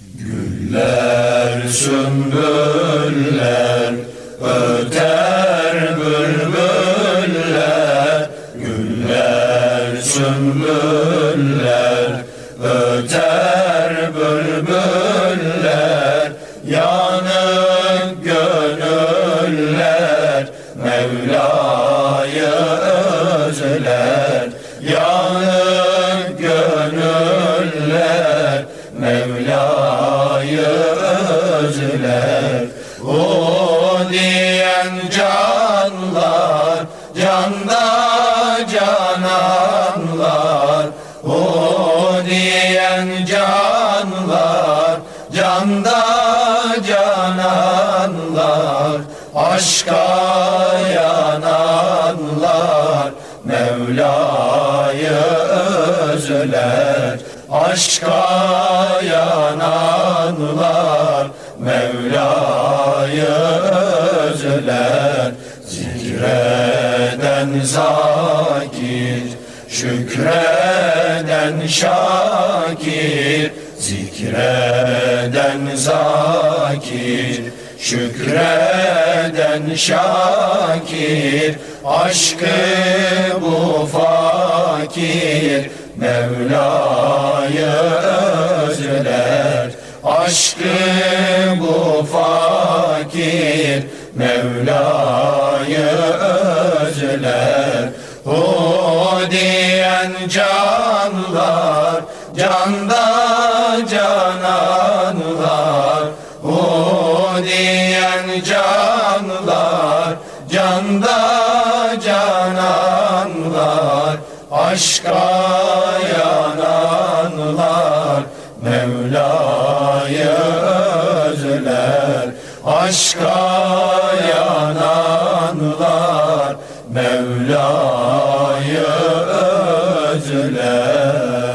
Güller sümbüller öter bülbüller Güller sümbüller öter bülbüller Yanık gönüller Mevla'yı özler. Yanık gönüller Mevla'yı özler O diyen canlar Canda cananlar. O diyen canlar Canda cananlar. Aşka yananlar Mevla'yı özler Aşka yananlar Mevla'yı özler. Zikreden zakir Şükreden şakir. Zikreden zakir Şükreden şakir. Aşkı bu fakir Mevla'yı özler Aşkı bu fakir Mevla'yı özler O diyen canlar Canda cananlar. O diyen canlar Canda aşka yananlar Mevla'yı özler. Aşka yananlar Mevla'yı özler.